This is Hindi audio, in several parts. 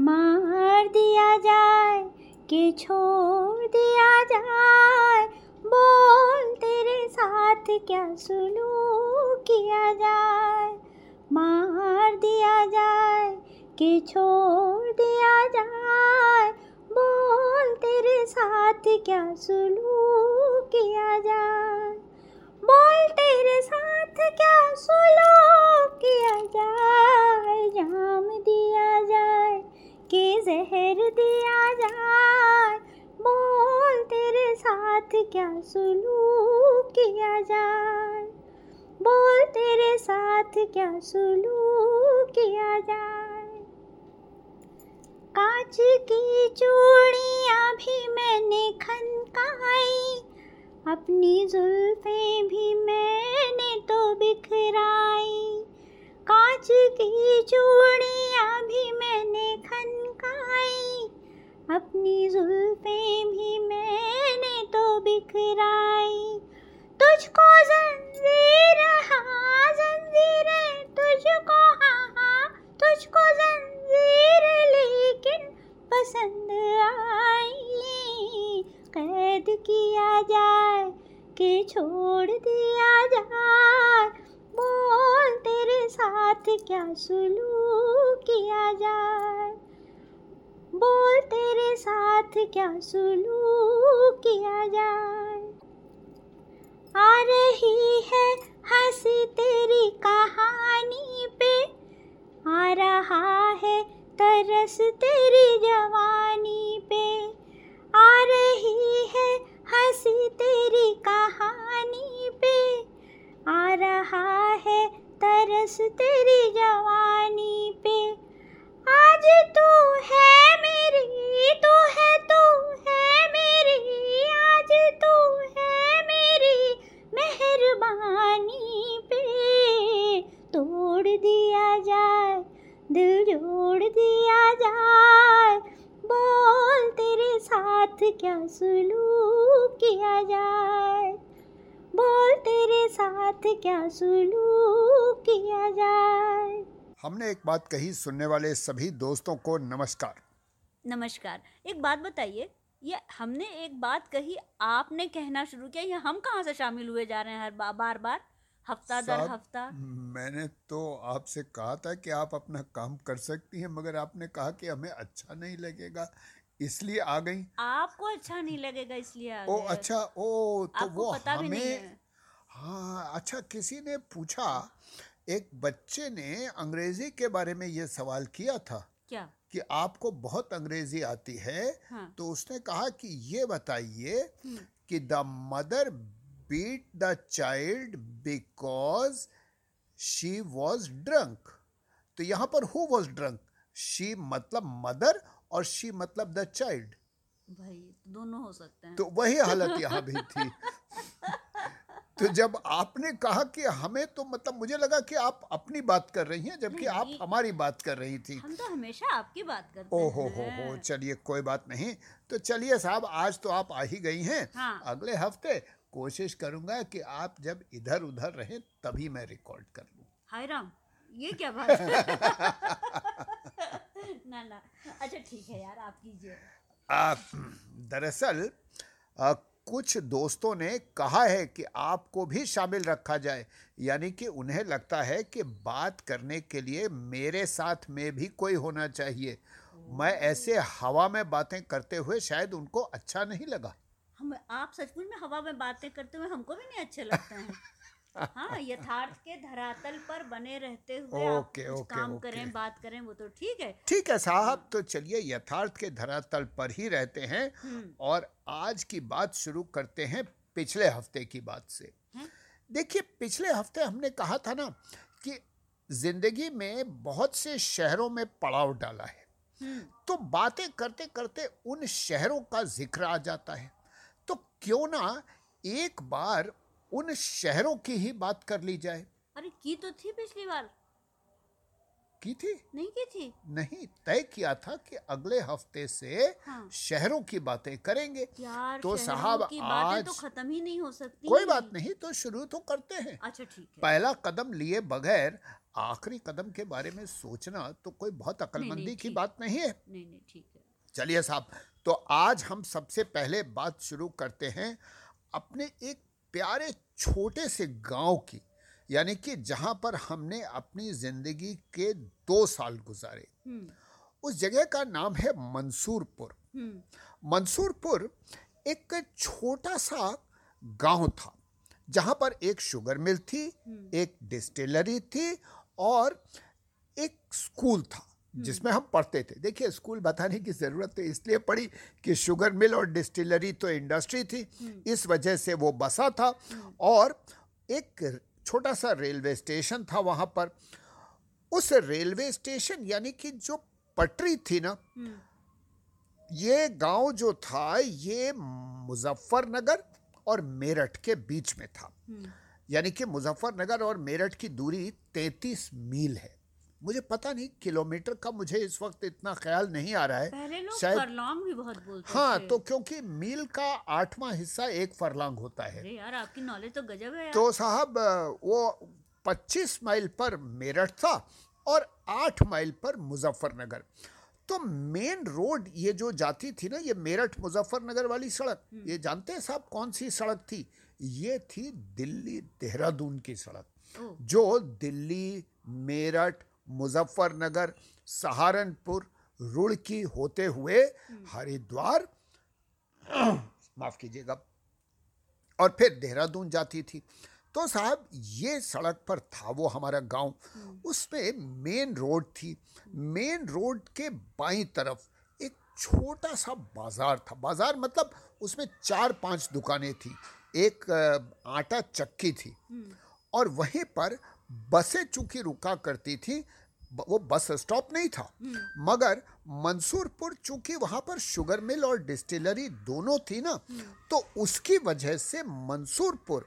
मार दिया जाए, कि छोड़ दिया जाए। बोल तेरे साथ क्या सुलूक किया जाए? मार दिया जाए, कि छोड़ दिया जाए। बोल तेरे साथ क्या सुलूक किया जाए? बोल तेरे साथ क्या सुलूक किया जाए? जाम दिया जाए। कि जहर दिया जाए। बोल तेरे साथ क्या सुलूक किया जाए? बोल तेरे साथ क्या सुलूक किया जाए? कांच की चूड़ियाँ भी मैंने खनकाई। अपनी जुल्फे भी मैंने तो बिखराई। कांच की चूड़ियाँ भी मैंने खनकाई अपनी जुल्फें भी मैंने तो बिखराई। तुझको जंजीर हाँ जंजीरें तुझको हाँ हाँ तुझको जंजीर लेकिन पसंद आई। कैद किया जाए कि छोड़ दिया जाए। बोल तेरे साथ क्या सुलूक किया जाए। बोल तेरे साथ क्या सुलूक किया जाए? आ रही है हँसी तेरी कहानी पे। आ रहा है तरस तेरी जवानी पे। आ रही है हँसी तेरी कहानी पे। आ रहा है तरस तेरी जवानी पे। आज तू है सुलूक किया जाए। बोल तेरे साथ क्या सुलूक किया जाए। हमने एक बात कही सुनने वाले सभी दोस्तों को नमस्कार। नमस्कार। एक बात बताइए ये हमने एक बात कही आपने कहना शुरू किया ये हम कहाँ से शामिल हुए जा रहे हैं हर बा, बार बार? हफ़्ता दर हफ़्ता। मैंने तो आपसे कहा था कि आप अपना काम कर सकती हैं मगर आपने कहा कि हमें अच्छा नहीं लगेगा इसलिए आ गई। आपको अच्छा नहीं लगेगा इसलिए आ ओ अच्छा ओ तो वो पता हमें भी नहीं है। हाँ अच्छा किसी ने पूछा एक बच्चे ने अंग्रेज़ी के बारे में ये सवाल किया था क्या? कि आपको बहुत अंग्रेज़ी आती है हाँ। तो उसने कहा कि ये बताइए हम्म, कि the mother beat the child because she was drunk. तो यहाँ पर हु वॉज़ ड्रंक? शी मतलब मदर और शी मतलब द चाइल्ड भाई दोनों हो सकते हैं। तो वही हालत यहाँ भी थी। तो जब आपने कहा कि हमें तो मतलब मुझे लगा कि आप अपनी बात कर रही हैं जबकि आप हमारी बात कर रही थी। हम तो हमेशा आपकी बात करते ओ हो। हो हो चलिए कोई बात नहीं। तो चलिए साहब आज तो आप आ ही गई हैं। हाँ। अगले हफ़्ते कोशिश करूँगा कि आप जब इधर उधर रहें तभी मैं रिकॉर्ड कर लूँ। हाय राम ये क्या बात ना ना। अच्छा ठीक है यार आप कीजिए। दरअसल कुछ दोस्तों ने कहा है कि आपको भी शामिल रखा जाए। यानी कि उन्हें लगता है कि बात करने के लिए मेरे साथ में भी कोई होना चाहिए। मैं ऐसे हवा में बातें करते हुए शायद उनको अच्छा नहीं लगा। हम आप सचमुच में हवा में बातें करते हुए हमको भी नहीं अच्छे लगते हैं। हाँ यथार्थ के धरातल पर बने रहते हुए आप ओके, कुछ ओके, काम ओके। करें बात करें वो तो ठीक है। ठीक है साहब तो चलिए यथार्थ के धरातल पर ही रहते हैं हम्म, और आज की बात शुरू करते हैं पिछले हफ़्ते की बात से। देखिए पिछले हफ़्ते हमने कहा था ना कि ज़िंदगी में बहुत से शहरों में पड़ाव डाला है। हम्म, तो बातें करते करते उन शहरों का ज़िक्र आ जाता है। तो क्यों ना एक बार उन शहरों की ही बात कर ली जाए। अरे की तो थी पिछली बार? की थी? नहीं की थी। नहीं तय किया था कि अगले हफ़्ते से हाँ। शहरों की बातें करेंगे। यार तो साहब की बातें तो खत्म ही नहीं हो सकती। कोई बात नहीं तो शुरू तो करते हैं। अच्छा ठीक है। पहला कदम लिए बगैर आखिरी कदम के बारे में सोचना तो कोई बहुत अक्लमंदी की बात नहीं है। नहीं नहीं ठीक है। चलिए साहब तो आज हम सबसे पहले बात शुरू करते हैं अपने एक प्यारे छोटे से गाँव की यानी कि जहाँ पर हमने अपनी ज़िंदगी के दो साल गुजारे। हम्म। उस जगह का नाम है मंसूरपुर। हम्म। मंसूरपुर एक छोटा सा गाँव था जहाँ पर एक शुगर मिल थी एक डिस्टिलरी थी और एक स्कूल था। जिसमें हम पढ़ते थे। देखिए स्कूल बताने की ज़रूरत तो इसलिए पड़ी कि शुगर मिल और डिस्टिलरी तो इंडस्ट्री थी इस वजह से वो बसा था और एक छोटा सा रेलवे स्टेशन था वहाँ पर। उस रेलवे स्टेशन यानी कि जो पटरी थी ना ये गाँव जो था ये मुजफ्फरनगर और मेरठ के बीच में था। यानी कि मुजफ्फरनगर और मेरठ की दूरी 33 मील है। मुझे पता नहीं किलोमीटर का मुझे इस वक्त इतना ख्याल नहीं आ रहा है। पहले लोग शायद फरलॉन्ग भी बहुत बोलते हाँ तो क्योंकि मील का आठवां हिस्सा एक फरलांग होता है। यार आपकी नॉलेज तो गजब है तो साहब वो 25 माइल पर मेरठ था और 8 माइल पर मुजफ्फरनगर। तो मेन रोड ये जो जाती थी ना ये मेरठ मुजफ्फरनगर वाली सड़क ये जानते हैं साहब कौन सी सड़क थी? ये थी दिल्ली देहरादून की सड़क जो दिल्ली मेरठ मुजफ्फरनगर सहारनपुर रुड़की होते हुए हरिद्वार। माफ़ कीजिएगा। और फिर देहरादून जाती थी। तो साहब ये सड़क पर था वो हमारा गाँव। उसमें मेन रोड थी। मेन रोड के बाईं तरफ़ एक छोटा सा बाज़ार था। बाज़ार मतलब उसमें चार पाँच दुकानें थी। एक आटा चक्की थी। और वहीं पर बसें चूँकि रुका करती थी वो बस स्टॉप नहीं था। मगर मंसूरपुर चूँकि वहाँ पर शुगर मिल और डिस्टिलरी दोनों थी ना तो उसकी वजह से मंसूरपुर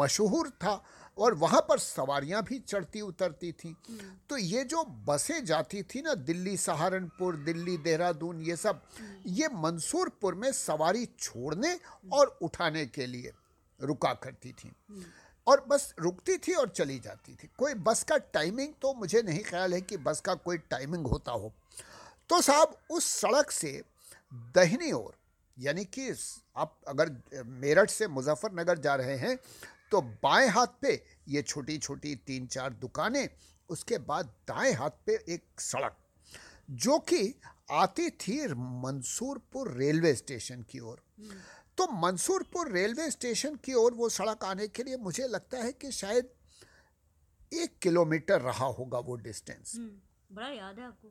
मशहूर था और वहाँ पर सवारियाँ भी चढ़ती उतरती थी। तो ये जो बसें जाती थी ना दिल्ली सहारनपुर दिल्ली देहरादून ये सब ये मंसूरपुर में सवारी छोड़ने और उठाने के लिए रुका करती थी। और बस रुकती थी और चली जाती थी। कोई बस का टाइमिंग तो मुझे नहीं ख्याल है कि बस का कोई टाइमिंग होता हो। तो साहब, उस सड़क से दहनी ओर, यानी कि आप अगर मेरठ से मुजफ्फरनगर जा रहे हैं तो बाएँ हाथ पे ये छोटी छोटी तीन चार दुकानें, उसके बाद दाएँ हाथ पे एक सड़क, जो कि आती थी मंसूरपुर रेलवे स्टेशन की ओर। तो मंसूरपुर रेलवे स्टेशन की ओर वो सड़क आने के लिए मुझे लगता है कि शायद एक किलोमीटर रहा होगा वो डिस्टेंस। हम्म, बड़ा याद है आपको?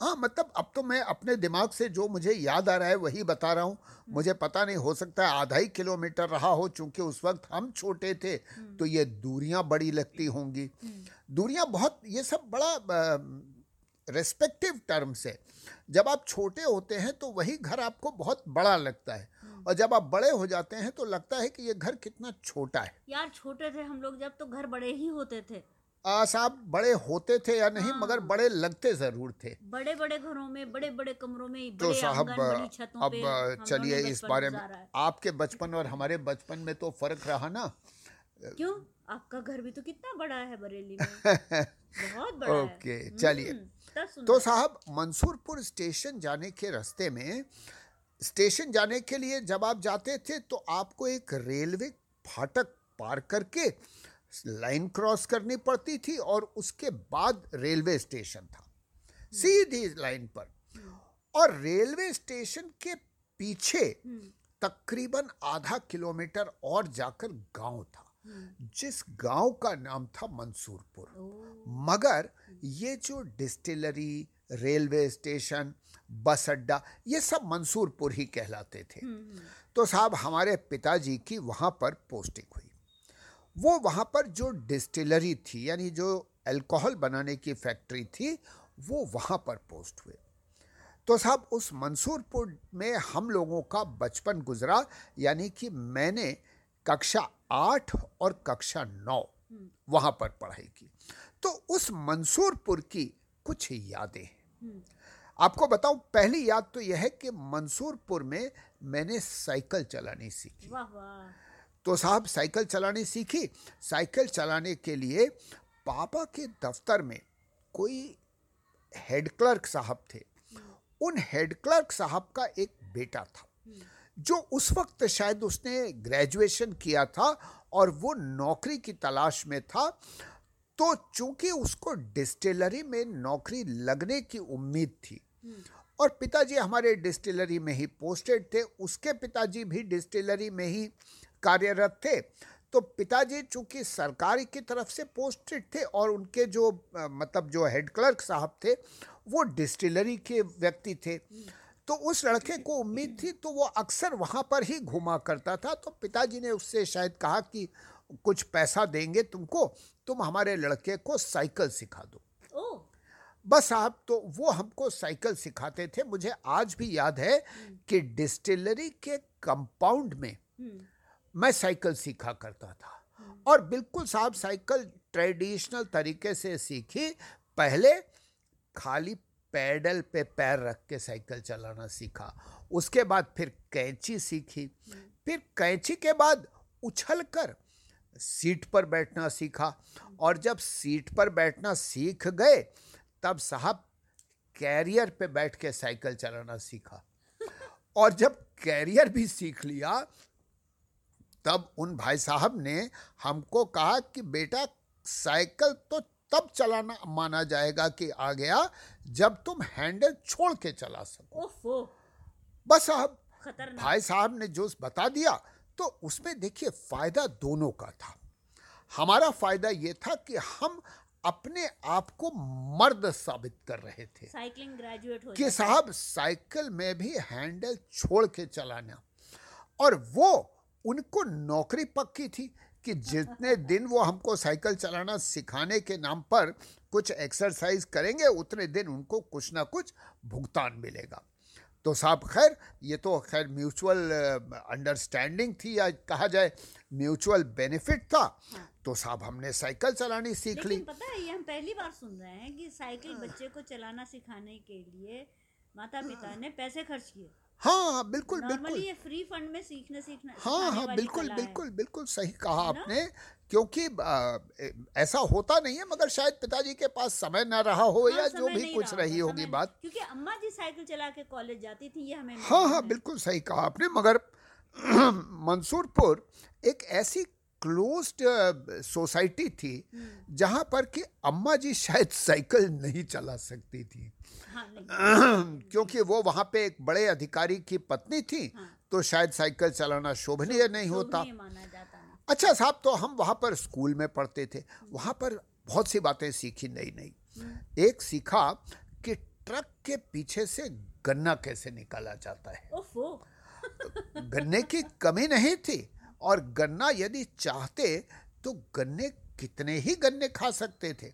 हाँ मतलब अब तो मैं अपने दिमाग से जो मुझे याद आ रहा है वही बता रहा हूँ। मुझे पता नहीं हो सकता है आधा ही किलोमीटर रहा हो चूँकि उस वक्त हम छोटे थे तो ये दूरियाँ बड़ी लगती होंगी। दूरियाँ बहुत ये सब बड़ा रेस्पेक्टिव टर्म्स है। जब आप छोटे होते हैं तो वही घर आपको बहुत बड़ा लगता है। और जब आप बड़े हो जाते हैं तो लगता है कि ये घर कितना छोटा है। यार छोटे थे हम लोग जब तो घर बड़े ही होते थे। साहब बड़े होते थे या नहीं हाँ। मगर बड़े लगते ज़रूर थे। बड़े बड़े घरों में बड़े बड़े कमरों में बड़े तो साहब अब चलिए इस बारे में आपके बचपन और हमारे बचपन में तो फ़र्क रहा ना। क्यों? आपका घर भी तो कितना बड़ा है बरेली में। बहुत बड़ा ओके, चलिए। हम्म। तो साहब मंसूरपुर स्टेशन जाने के रास्ते में स्टेशन जाने के लिए जब आप जाते थे तो आपको एक रेलवे फाटक पार करके लाइन क्रॉस करनी पड़ती थी और उसके बाद रेलवे स्टेशन था। सीधी लाइन पर। और रेलवे स्टेशन के पीछे तकरीबन आधा किलोमीटर और जाकर गाँव था जिस गाँव का नाम था मंसूरपुर। मगर ये जो डिस्टिलरी रेलवे स्टेशन बस अड्डा ये सब मंसूरपुर ही कहलाते थे। हम्म, हम्म, तो साहब हमारे पिताजी की वहाँ पर पोस्टिंग हुई। वो वहाँ पर जो डिस्टिलरी थी यानी जो अल्कोहल बनाने की फैक्ट्री थी वो वहाँ पर पोस्ट हुए। तो साहब उस मंसूरपुर में हम लोगों का बचपन गुजरा यानी कि मैंने कक्षा आठ और कक्षा नौ वहाँ पर पढ़ाई की। तो उस मंसूरपुर की कुछ यादें हम्म, आपको बताऊँ पहली याद तो यह है कि मंसूरपुर में मैंने साइकिल चलानी सीखी। वाह वाह। तो साहब साइकिल चलानी सीखी। साइकिल चलाने के लिए पापा के दफ्तर में कोई हेड क्लर्क साहब थे। उन हेड क्लर्क साहब का एक बेटा था जो उस वक्त शायद उसने ग्रेजुएशन किया था और वो नौकरी की तलाश में था। तो चूँकि उसको डिस्टिलरी में नौकरी लगने की उम्मीद थी और पिताजी हमारे डिस्टिलरी में ही पोस्टेड थे उसके पिताजी भी डिस्टिलरी में ही कार्यरत थे तो पिताजी चूँकि सरकार की तरफ़ से पोस्टेड थे और उनके जो मतलब जो हेड क्लर्क साहब थे वो डिस्टिलरी के व्यक्ति थे। तो उस लड़के को उम्मीद थी तो वो अक्सर वहाँ पर ही घुमा करता था तो पिताजी ने उससे शायद कहा कि कुछ पैसा देंगे तुमको तुम हमारे लड़के को साइकिल सिखा दो। बस आप तो वो हमको साइकिल सिखाते थे। मुझे आज भी याद है कि डिस्टिलरी के कंपाउंड में मैं साइकिल सीखा करता था। और बिल्कुल साहब साइकिल ट्रेडिशनल तरीके से सीखी। पहले खाली पैडल पे पैर रख के साइकिल चलाना सीखा। उसके बाद फिर कैंची सीखी। फिर कैंची के बाद उछल कर सीट पर बैठना सीखा और जब सीट पर बैठना सीख गए तब साहब कैरियर पे बैठ के साइकिल चलाना सीखा। और जब कैरियर भी सीख लिया तब उन भाई साहब ने हमको कहा कि बेटा साइकिल तो तब चलाना माना जाएगा कि आ गया जब तुम हैंडल छोड़ के चला सको। बस साहब भाई साहब ने जो बता दिया तो उसमें देखिए फ़ायदा दोनों का था। हमारा फ़ायदा ये था कि हम अपने आप को मर्द साबित कर रहे थे। साइकिलिंग ग्रेजुएट हो कि साहब साइकिल में भी हैंडल छोड़ के चलाना। और वो उनको नौकरी पक्की थी कि जितने दिन वो हमको साइकिल चलाना सिखाने के नाम पर कुछ एक्सरसाइज करेंगे उतने दिन उनको कुछ ना कुछ भुगतान मिलेगा। तो साहब खैर ये तो खैर म्यूचुअल अंडरस्टैंडिंग थी या कहा जाए म्यूचुअल बेनिफिट था। हाँ। तो साहब हमने साइकिल चलानी सीख ली। पता है ये हम पहली बार सुन रहे हैं कि साइकिल बच्चे को चलाना सिखाने के लिए माता पिता ने पैसे खर्च किए। हाँ बिल्कुल बिल्कुल। ये फ्री फंड में सीखने सीखना हाँ हाँ बिल्कुल बिल्कुल बिल्कुल सही कहा आपने। क्योंकि ऐसा होता नहीं है मगर शायद पिताजी के पास समय ना रहा हो हाँ, या जो भी कुछ रही होगी बात। क्योंकि अम्मा जी साइकिल चला के कॉलेज जाती थी ये हमें हाँ हाँ बिल्कुल सही कहा आपने मगर मंसूरपुर एक ऐसी क्लोज्ड सोसाइटी थी जहाँ पर कि अम्मा जी शायद साइकिल नहीं चला सकती थी। हाँ, क्योंकि वो वहाँ पे एक बड़े अधिकारी की पत्नी थी हाँ। तो शायद साइकिल चलाना शोभनीय नहीं होता। अच्छा साहब तो हम वहाँ पर स्कूल में पढ़ते थे। वहाँ पर बहुत सी बातें सीखी नई नई। एक सीखा कि ट्रक के पीछे से गन्ना कैसे निकाला जाता है। गन्ने की कमी नहीं थी और गन्ना यदि चाहते तो गन्ने कितने ही गन्ने खा सकते थे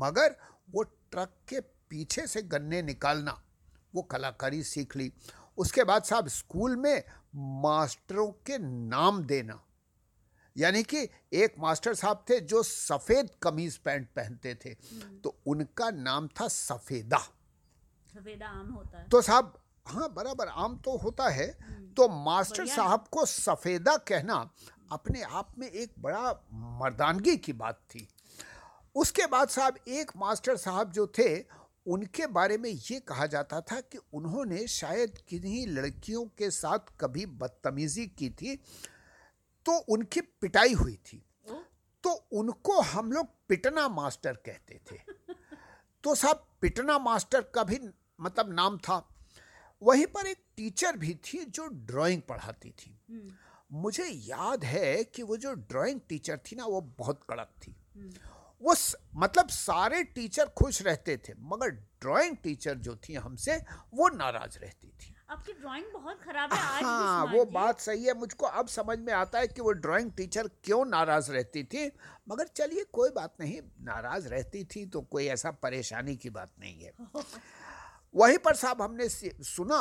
मगर वो ट्रक के पीछे से गन्ने निकालना वो कलाकारी सीख ली। उसके बाद साहब स्कूल में मास्टरों के नाम देना यानी कि एक मास्टर साहब थे जो सफ़ेद कमीज पैंट पहनते थे। हम्म। तो उनका नाम था सफेदा। सफेदा आम होता है। तो साहब हाँ बराबर आम तो होता है। हम्म। तो मास्टर साहब को सफेदा कहना अपने आप में एक बड़ा मर्दानगी की बात थी। उसके बाद साहब एक मास्टर साहब जो थे उनके बारे में ये कहा जाता था कि उन्होंने शायद किन्हीं लड़कियों के साथ कभी बदतमीजी की थी तो उनकी पिटाई हुई थी तो उनको हम लोग पिटना मास्टर कहते थे तो साहब, पिटना मास्टर का भी मतलब नाम था वहीं पर एक टीचर भी थी जो ड्राइंग पढ़ाती थी। मुझे याद है कि वो जो ड्राइंग टीचर थी ना, वो बहुत कड़क थी। वो मतलब सारे टीचर खुश रहते थे, मगर ड्राइंग टीचर जो थी हमसे, वो नाराज़ रहती थी आपकी ड्राइंग बहुत खराब है आज हाँ वो बात सही है। मुझको अब समझ में आता है कि वो ड्राइंग टीचर क्यों नाराज़ रहती थी। मगर चलिए कोई बात नहीं नाराज़ रहती थी तो कोई ऐसा परेशानी की बात नहीं है। वहीं पर साहब हमने सुना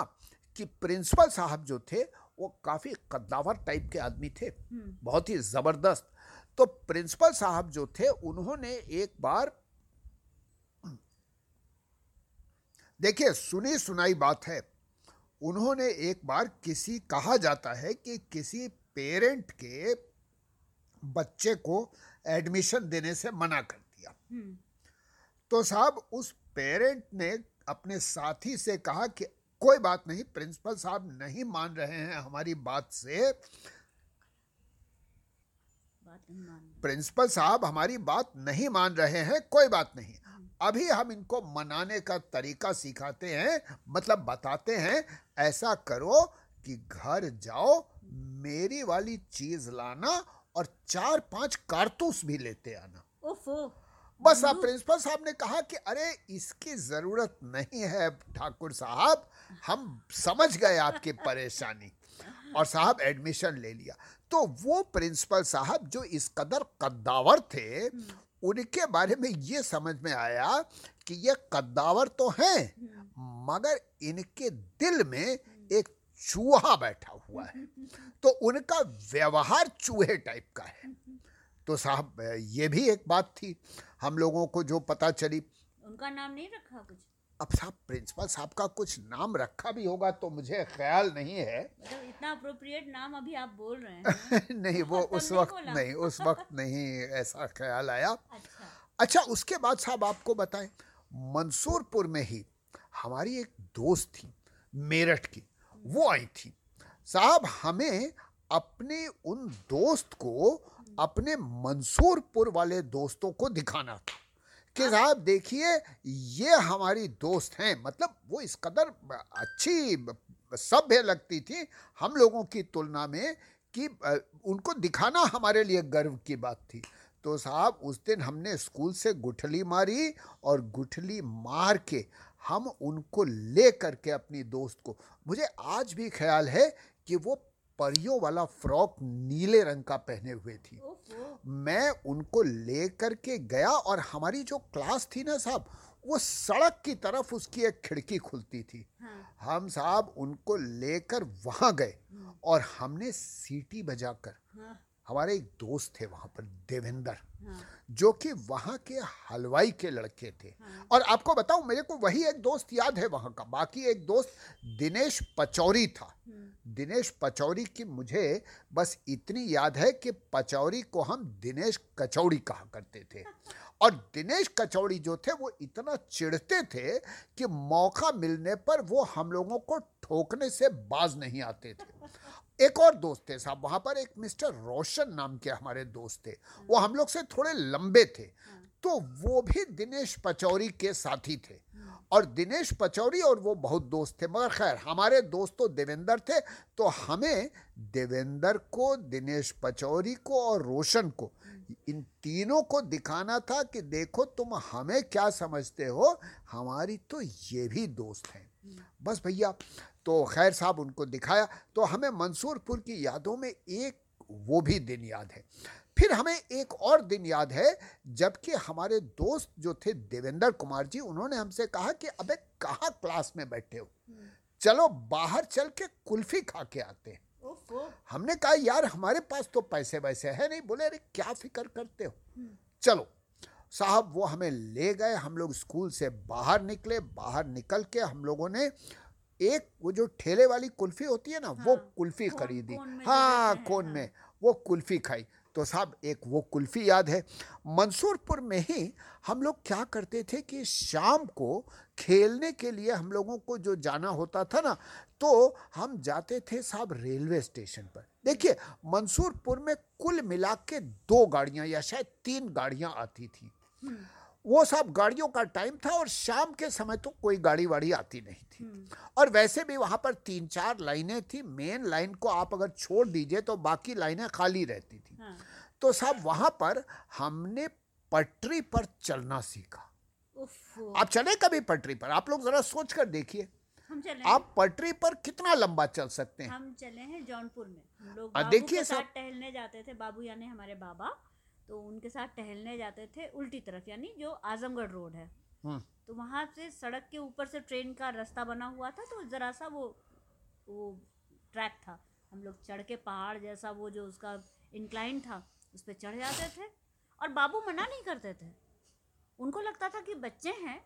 कि प्रिंसिपल साहब जो थे वो काफ़ी कद्दावर टाइप के आदमी थे। हम्म। बहुत ही ज़बरदस्त। तो प्रिंसिपल साहब जो थे उन्होंने एक बार देखिए सुनी सुनाई बात है। उन्होंने एक बार किसी कहा जाता है कि किसी पेरेंट के बच्चे को एडमिशन देने से मना कर दिया। हम्म। तो साहब उस पेरेंट ने अपने साथी से कहा कि कोई बात नहीं प्रिंसिपल साहब नहीं मान रहे हैं हमारी बात से। प्रिंसिपल साहब हमारी बात नहीं मान रहे हैं कोई बात नहीं। अभी हम इनको मनाने का तरीका सिखाते हैं मतलब बताते हैं ऐसा करो कि घर जाओ मेरी वाली चीज़ लाना और चार पाँच कारतूस भी लेते आना। ओफो। बस आप प्रिंसिपल साहब ने कहा कि अरे इसकी ज़रूरत नहीं है ठाकुर साहब हम समझ गए आपकी परेशानी और साहब एडमिशन ले लिया। तो वो प्रिंसिपल साहब जो इस कदर कद्दावर थे उनके बारे में ये समझ में आया कि ये कद्दावर तो हैं मगर इनके दिल में एक चूहा बैठा हुआ है। तो उनका व्यवहार चूहे टाइप का है। तो साहब ये भी एक बात थी। हम लोगों को जो पता चली उनका नाम नहीं रखा कुछ? अब साहब प्रिंसिपल साहब का कुछ नाम रखा भी होगा तो मुझे ख्याल नहीं है। मतलब इतना अप्रोप्रिएट नाम अभी आप बोल रहे हैं नहीं वो उस वक्त नहीं उस वक्त नहीं ऐसा ख्याल आया। अच्छा। अच्छा उसके बाद साहब आपको बताएँ मंसूरपुर में ही हमारी एक दोस्त थी मेरठ की वो आई थी। साहब हमें अपने उन दोस्त को अपने मंसूरपुर वाले दोस्तों को दिखाना था। कि साहब देखिए ये हमारी दोस्त हैं मतलब वो इस कदर अच्छी सभ्य लगती थी हम लोगों की तुलना में कि उनको दिखाना हमारे लिए गर्व की बात थी। तो साहब उस दिन हमने स्कूल से गुठली मारी और गुठली मार के हम उनको ले करके अपनी दोस्त को मुझे आज भी ख्याल है कि वो परियों वाला फ्रॉक नीले रंग का पहने हुए थी। मैं उनको ले करके गया और हमारी जो क्लास थी ना साहब वो सड़क की तरफ़ उसकी एक खिड़की खुलती थी। हाँ। हम साहब उनको लेकर वहाँ गए और हमने सीटी बजाकर हाँ। हमारे एक दोस्त थे वहाँ पर देवेंद्र हाँ। जो कि वहाँ के हलवाई के लड़के थे। हाँ। और आपको बताऊँ मेरे को वही एक दोस्त याद है वहाँ का। बाकी एक दोस्त दिनेश पचौरी था। हम्म, दिनेश पचौरी की मुझे बस इतनी याद है कि पचौरी को हम दिनेश कचौड़ी कहा करते थे। और दिनेश कचौड़ी जो थे वो इतना चिढ़ते थे कि मौका मिलने पर वो हम लोगों को ठोकने से बाज नहीं आते थे। एक और दोस्त थे साहब वहाँ पर एक मिस्टर रोशन नाम के हमारे दोस्त थे। वो हम लोग से थोड़े लंबे थे। तो वो भी दिनेश पचौरी के साथी थे। और दिनेश पचौरी और वो बहुत दोस्त थे। मगर खैर हमारे दोस्त तो देवेंद्र थे। तो हमें देवेंद्र को दिनेश पचौरी को और रोशन को इन तीनों को दिखाना था कि देखो तुम हमें क्या समझते हो। हमारी तो ये भी दोस्त हैं। बस भैया तो खैर साहब उनको दिखाया तो हमें मंसूरपुर की यादों में एक वो भी दिन याद है। फिर हमें एक और दिन याद है जबकि हमारे दोस्त जो थे देवेंद्र कुमार जी उन्होंने हमसे कहा कि अबे कहाँ क्लास में बैठे हो? चलो बाहर चल के कुल्फी खा के आते हैं। हमने कहा यार हमारे पास तो पैसे वैसे है नहीं। बोले अरे क्या फ़िक्र करते हो? चलो। साहब वो हमें ले गए हम लोग स्कूल से बाहर निकले बाहर निकल के हम लोगों ने एक वो जो ठेले वाली कुल्फी होती है ना हाँ, वो कुल्फी खरीदी हाँ कोन हाँ। में वो कुल्फी खाई। तो साहब एक वो कुल्फी याद है। मंसूरपुर में ही हम लोग क्या करते थे कि शाम को खेलने के लिए हम लोगों को जो जाना होता था ना तो हम जाते थे साहब रेलवे स्टेशन पर। देखिए मंसूरपुर में कुल मिला के दो गाड़ियाँ या शायद तीन गाड़ियाँ आती थी। वो सब गाड़ियों का टाइम था और शाम के समय तो कोई गाड़ी वाड़ी आती नहीं थी। और वैसे भी वहाँ पर तीन चार लाइनें थी मेन लाइन को आप अगर छोड़ दीजिए तो बाकी लाइनें खाली रहती थी। हाँ। तो साहब वहाँ पर हमने पटरी पर चलना सीखा। आप चले कभी पटरी पर? आप लोग जरा सोच कर देखिए आप पटरी पर कितना लंबा चल सकते हैं? हम चले हैं जौनपुर में। हम लोग देखिए टहलने जाते थे बाबू यानी हमारे बाबा। तो उनके साथ टहलने जाते थे उल्टी तरफ़ यानी जो आजमगढ़ रोड है। हम्म, तो वहाँ से सड़क के ऊपर से ट्रेन का रास्ता बना हुआ था तो ज़रा सा वो वो ट्रैक था। हम लोग चढ़ के पहाड़ जैसा वो जो उसका इंक्लाइन था उस पर चढ़ जाते थे और बाबू मना नहीं करते थे। उनको लगता था कि बच्चे हैं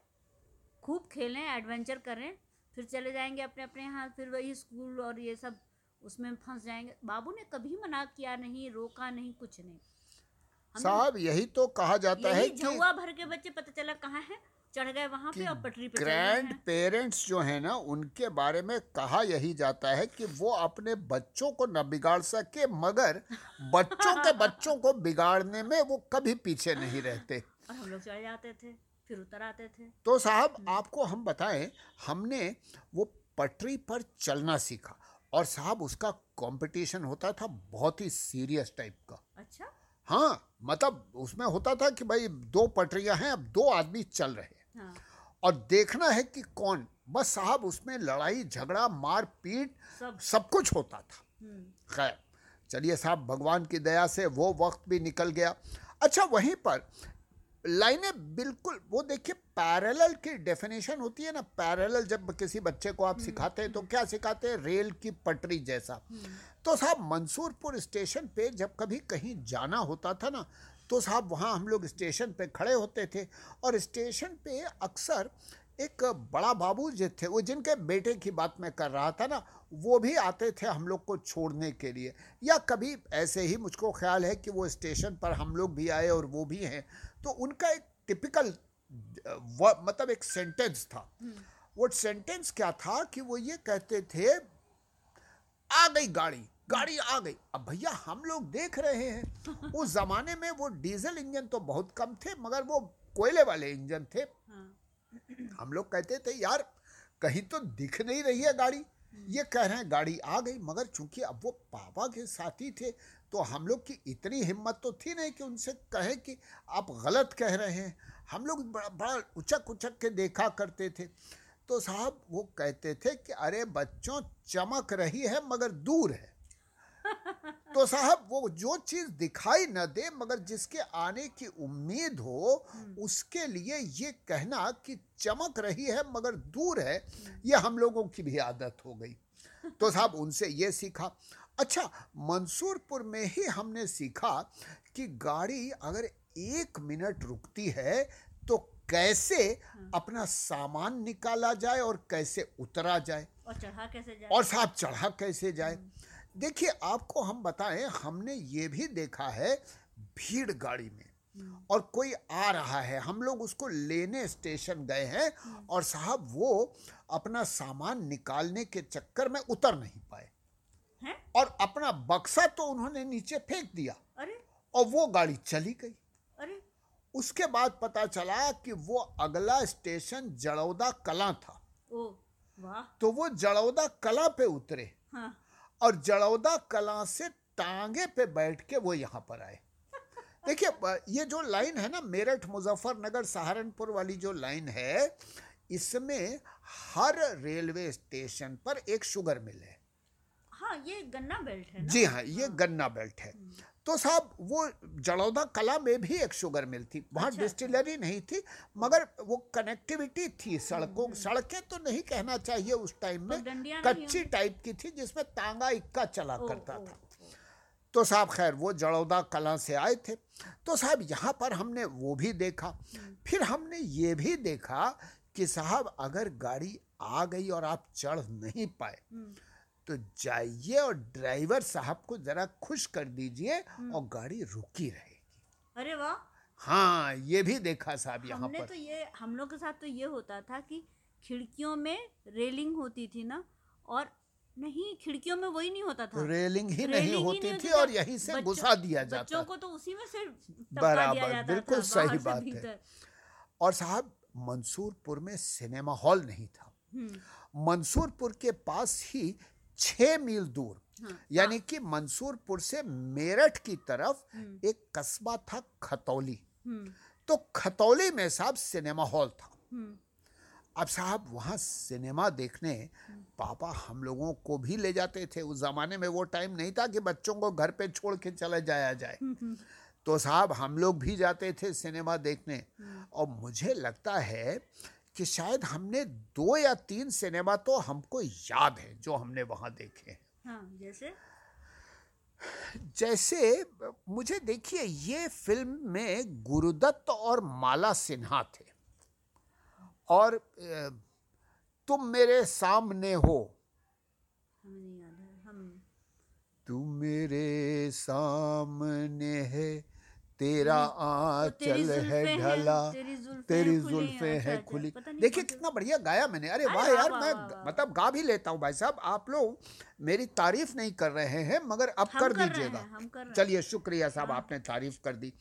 खूब खेलें एडवेंचर करें फिर चले जाएँगे अपने अपने यहाँ फिर वही स्कूल और ये सब उसमें फंस जाएँगे। बाबू ने कभी मना किया नहीं रोका नहीं कुछ नहीं। साहब यही तो कहा जाता है कि झुआ भर के बच्चे पता चला कहाँ है? चढ़ गए वहाँ पे और पटरी पे ग्रैंड पेरेंट्स जो है ना उनके बारे में कहा यही जाता है कि वो अपने बच्चों को न बिगाड़ सके मगर बच्चों के बच्चों को बिगाड़ने में वो कभी पीछे नहीं रहते। और हम लोग चढ़ जाते थे फिर उतर आते थे। तो साहब आपको हम बताएँ हमने वो पटरी पर चलना सीखा और साहब उसका कंपटीशन होता था बहुत ही सीरियस टाइप का। अच्छा? हाँ मतलब उसमें होता था कि भाई दो पटरियाँ हैं अब दो आदमी चल रहे हैं। हाँ। और देखना है कि कौन? बस साहब उसमें लड़ाई झगड़ा मार पीट सब। सब कुछ होता था। हम्म, खैर चलिए साहब भगवान की दया से वो वक्त भी निकल गया। अच्छा वहीं पर लाइनें बिल्कुल वो देखिए पैरेलल की डेफिनेशन होती है ना पैरेलल जब किसी बच्चे को आप सिखाते हैं तो क्या सिखाते हैं? रेल की पटरी जैसा। तो साहब मंसूरपुर स्टेशन पे जब कभी कहीं जाना होता था ना तो साहब वहाँ हम लोग स्टेशन पे खड़े होते थे और स्टेशन पे अक्सर एक बड़ा बाबू जो थे वो जिनके बेटे की बात मैं कर रहा था ना वो भी आते थे हम लोग को छोड़ने के लिए। या कभी ऐसे ही मुझको ख्याल है कि वो स्टेशन पर हम लोग भी आए और वो भी हैं तो उनका एक टिपिकल मतलब एक सेंटेंस था। वो सेंटेंस क्या था कि वो ये कहते थे आ गई गाड़ी। गाड़ी आ गई। अब भैया हम लोग देख रहे हैं। उस जमाने में वो डीजल इंजन तो बहुत कम थे मगर वो कोयले वाले इंजन थे। हाँ। हम लोग कहते थे यार कहीं तो दिख नहीं रही है गाड़ी। ये कह रहे हैं गाड़ी आ गई मगर चूँकि अब वो पापा के साथी थे तो हम लोग की इतनी हिम्मत तो थी नहीं कि उनसे कहें कि आप गलत कह रहे हैं। हम लोग बड़ा बड़ा उचक उचक के देखा करते थे। तो साहब वो कहते थे कि अरे बच्चों चमक रही है मगर दूर है। तो साहब वो जो चीज़ दिखाई न दे मगर जिसके आने की उम्मीद हो उसके लिए ये कहना कि चमक रही है मगर दूर है ये हम लोगों की भी आदत हो गई। तो साहब उनसे ये सीखा। अच्छा मंसूरपुर में ही हमने सीखा कि गाड़ी अगर एक मिनट रुकती है तो कैसे अपना सामान निकाला जाए और कैसे उतरा जाए? और चढ़ा कैसे जाए? और साहब चढ़ा कैसे जाए? देखिए आपको हम बताएँ हमने ये भी देखा है भीड़ गाड़ी में। और कोई आ रहा है हम लोग उसको लेने स्टेशन गए हैं और साहब वो अपना सामान निकालने के चक्कर में उतर नहीं पाए। हैं? और अपना बक्सा तो उन्होंने नीचे फेंक दिया अरे। और वो गाड़ी चली गई। अरे। उसके बाद पता चला कि वो अगला स्टेशन जड़ौदा कला था। ओ वाह। तो वो जड़ौदा कला पे उतरे। हाँ। और जड़ौदा कला से टांगे पे बैठ के वो यहाँ पर आए। देखिए ये जो लाइन है ना मेरठ मुजफ्फरनगर सहारनपुर वाली जो लाइन है इसमें हर रेलवे स्टेशन पर एक शुगर मिल है। हाँ ये गन्ना बेल्ट है ना? जी हाँ ये हाँ। गन्ना बेल्ट है। तो साहब वो जड़ौदा कला में भी एक शुगर मिल थी वहाँ अच्छा। डिस्टिलरी नहीं थी मगर वो कनेक्टिविटी थी सड़कों सड़कें तो नहीं कहना चाहिए उस टाइम में पगडंडियाँ कच्ची टाइप की थी जिसमें तांगा इक्का चला ओ, करता ओ, था। तो साहब खैर वो जड़ौदा कला से आए थे। तो साहब यहाँ पर हमने वो भी देखा। फिर हमने ये भी देखा कि साहब अगर गाड़ी आ गई और आप चढ़ नहीं पाए हम्म, तो जाइए और ड्राइवर साहब को जरा खुश कर दीजिए और गाड़ी रुकी रहेगी। अरे वाह। हाँ ये भी देखा साहब यहाँ पर। तो ये हम लोग के साथ तो ये होता था कि खिड़कियों में रेलिंग होती थी ना और नहीं खिड़कियों में वही नहीं होता था। रेलिंग ही रेलिंग नहीं ही होती नहीं थी और। यहीं से घुसा दिया जाता। बच्चों को तो उसी में से बराबर, बिल्कुल सही बात है। और साहब मंसूरपुर में सिनेमा हॉल नहीं था। हम्म, मंसूरपुर के पास ही छह मील दूर। हाँ, यानी हाँ. कि मंसूरपुर से मेरठ की तरफ़ हम्म, एक कस्बा था खतौली। हम्म, तो खतौली में साहब सिनेमा हॉल था। हम्म, अब साहब वहाँ सिनेमा देखने पापा हम लोगों को भी ले जाते थे। उस जमाने में वो टाइम नहीं था कि बच्चों को घर पे छोड़ के चला जाया जाए। तो साहब हम लोग भी जाते थे सिनेमा देखने। और मुझे लगता है कि शायद हमने दो या तीन सिनेमा तो हमको याद है जो हमने वहाँ देखे हैं। हाँ जैसे? जैसे मुझे देखिए ये फ़िल्म में गुरुदत्त और माला सिन्हा थे। और तुम मेरे सामने हो। हमें नहीं याद है हम तुम मेरे सामने है। तेरा तो आंचल है ढला तेरी जुल्फे खुली हैं। जुल्फें अच्छा, अच्छा, खुली देखिए कितना बढ़िया गाया मैंने अरे वाह यार मैं। मतलब गा भी लेता हूँ भाई साहब आप लोग मेरी तारीफ़ नहीं कर रहे हैं मगर अब कर दीजिएगा। चलिए शुक्रिया साहब हाँ। आपने तारीफ़ कर दी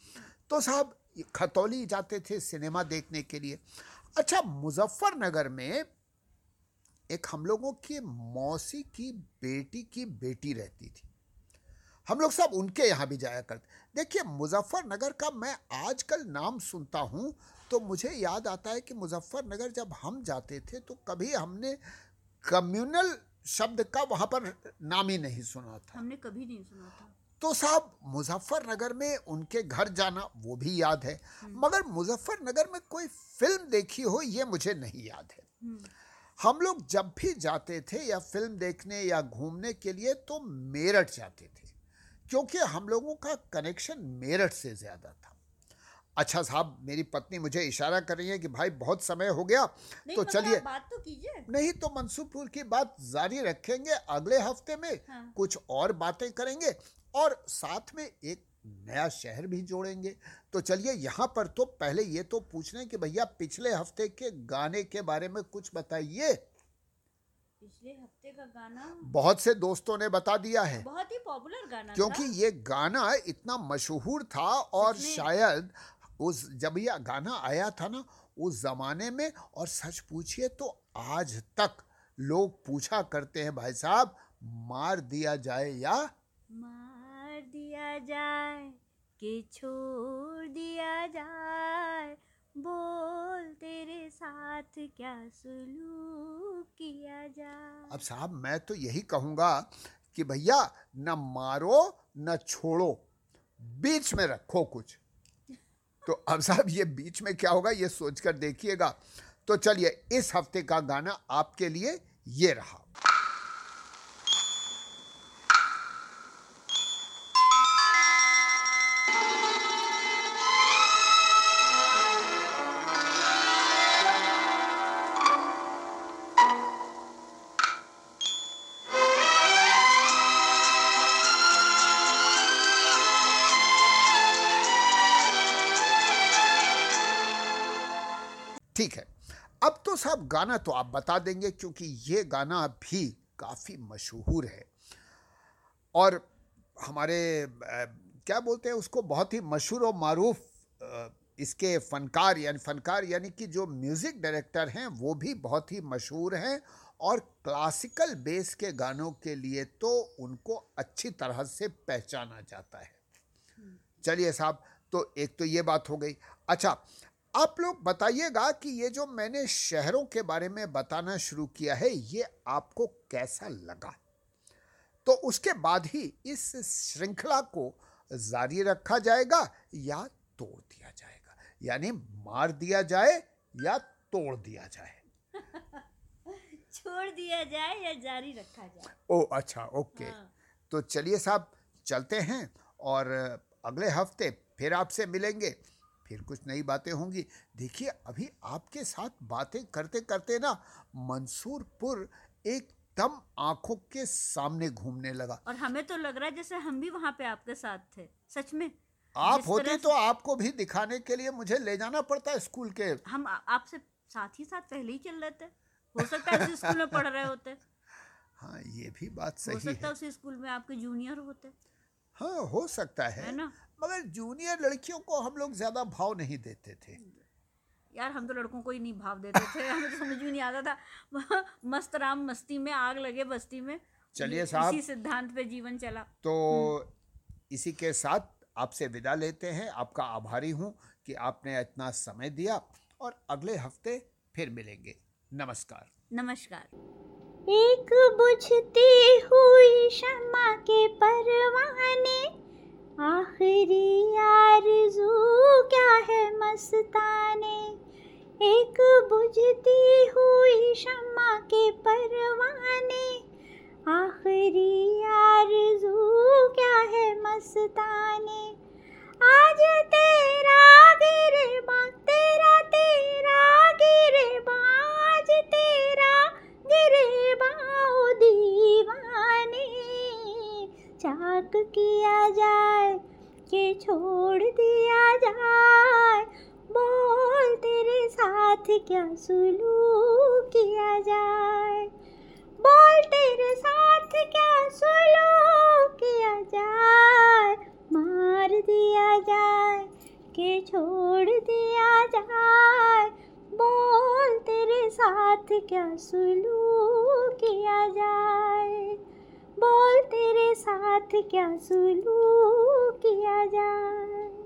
तो साहब खतौली जाते थे सिनेमा देखने के लिए अच्छा मुजफ्फरनगर में एक हम लोगों की मौसी की बेटी की बेटी रहती थी हम लोग सब उनके यहाँ भी जाया करते। देखिए मुजफ्फरनगर का मैं आजकल नाम सुनता हूँ तो मुझे याद आता है कि मुजफ्फरनगर जब हम जाते थे तो कभी हमने कम्युनल शब्द का वहाँ पर नाम ही नहीं सुना था। हमने कभी नहीं सुना था। तो साहब मुजफ्फरनगर में उनके घर जाना वो भी याद है। मगर मुजफ्फरनगर में कोई फ़िल्म देखी हो ये मुझे नहीं याद है। हम्म, हम लोग जब भी जाते थे या फ़िल्म देखने या घूमने के लिए तो मेरठ जाते थे। क्योंकि हम लोगों का कनेक्शन मेरठ से ज़्यादा था। अच्छा साहब मेरी पत्नी मुझे इशारा कर रही है कि भाई बहुत समय हो गया तो चलिए। बात तो कीजिए। नहीं तो मंसूरपुर की बात जारी रखेंगे अगले हफ़्ते में हाँ। कुछ और बातें करेंगे और साथ में एक नया शहर भी जोड़ेंगे। तो चलिए यहाँ पर तो पहले ये तो पूछ लें कि भैया पिछले हफ़्ते के गाने के बारे में कुछ बताइए। पिछले हफ़्ते का गाना बहुत से दोस्तों ने बता दिया है। बहुत ही पॉपुलर गाना क्योंकि ये गाना इतना मशहूर था और शायद उस जब यह गाना आया था ना उस जमाने में और सच पूछिए तो आज तक लोग पूछा करते हैं भाई साहब मार दिया जाए या? मार दिया जाए कि छोड़ दिया जाए बोल साथ क्या सुलूक किया जाए अब साहब, मैं तो यही कहूँगा कि भैया, न मारो, न छोड़ो, बीच में रखो कुछ। तो अब साहब, ये बीच में क्या होगा, ये सोचकर देखिएगा। तो चलिए, इस हफ़्ते का गाना आपके लिए ये रहा। गाना तो आप बता देंगे क्योंकि ये गाना भी काफ़ी मशहूर है। और हमारे क्या बोलते हैं उसको बहुत ही मशहूर और मारूफ इसके फनकार यानी फनकार यानी कि जो म्यूज़िक डायरेक्टर हैं वो भी बहुत ही मशहूर हैं और क्लासिकल बेस के गानों के लिए तो उनको अच्छी तरह से पहचाना जाता है। चलिए साहब तो एक तो ये बात हो गई। अच्छा आप लोग बताइएगा कि ये जो मैंने शहरों के बारे में बताना शुरू किया है ये आपको कैसा लगा? तो उसके बाद ही इस श्रृंखला को जारी रखा जाएगा या तोड़ दिया जाएगा? यानी मार दिया जाए या तोड़ दिया जाए? छोड़ दिया जाए या जारी रखा जाए। ओ अच्छा ओके। हाँ। तो चलिए साहब चलते हैं और अगले हफ़्ते फिर आपसे मिलेंगे। फिर कुछ नई बातें होंगी। देखिए अभी आपके साथ बातें करते करते ना मंसूरपुर एकदम आँखों के सामने घूमने लगा। और हमें तो लग रहा है जैसे हम भी वहाँ पे आपके साथ थे सच में। आप होते तो आपको भी दिखाने के लिए मुझे ले जाना पड़ता है स्कूल के। हम आपसे साथ ही साथ पहले ही चल रहे थे। हो सकता है स्कूल में पढ़ रहे होते। हाँ ये भी बात सही हो। सकता है उसी स्कूल में आपके जूनियर होते। हाँ हो सकता है। है ना? मगर जूनियर लड़कियों को हम लोग ज़्यादा भाव नहीं देते थे। यार हम तो लड़कों को ही नहीं भाव देते थे। हमें तो समझ भी नहीं आता था। मस्त राम मस्ती में आग लगे बस्ती में। चलिए साहब। इसी सिद्धांत पे जीवन चला। तो इसी के साथ आपसे विदा लेते हैं। आपका आभारी हूँ कि आपने इतना समय दिया और अगले हफ़्ते फिर मिलेंगे। नमस्कार। नमस्कार। एक बुझती हुई शमा के परवाने आखिरी आरज़ू क्या है मस्ताने? एक बुझती हुई शमा के परवाने। आखिरी आरज़ू क्या है मस्ताने? आज तेरा गिरबा चाक किया जाए के छोड़ दिया जाए। बोल तेरे साथ क्या सुलूक किया जाए? बोल तेरे साथ क्या सुलूक किया जाए? मार दिया जाए के छोड़ दिया जाए। बोल तेरे साथ क्या सुलूक किया जाए? बोल तेरे साथ क्या सुलू किया जाए?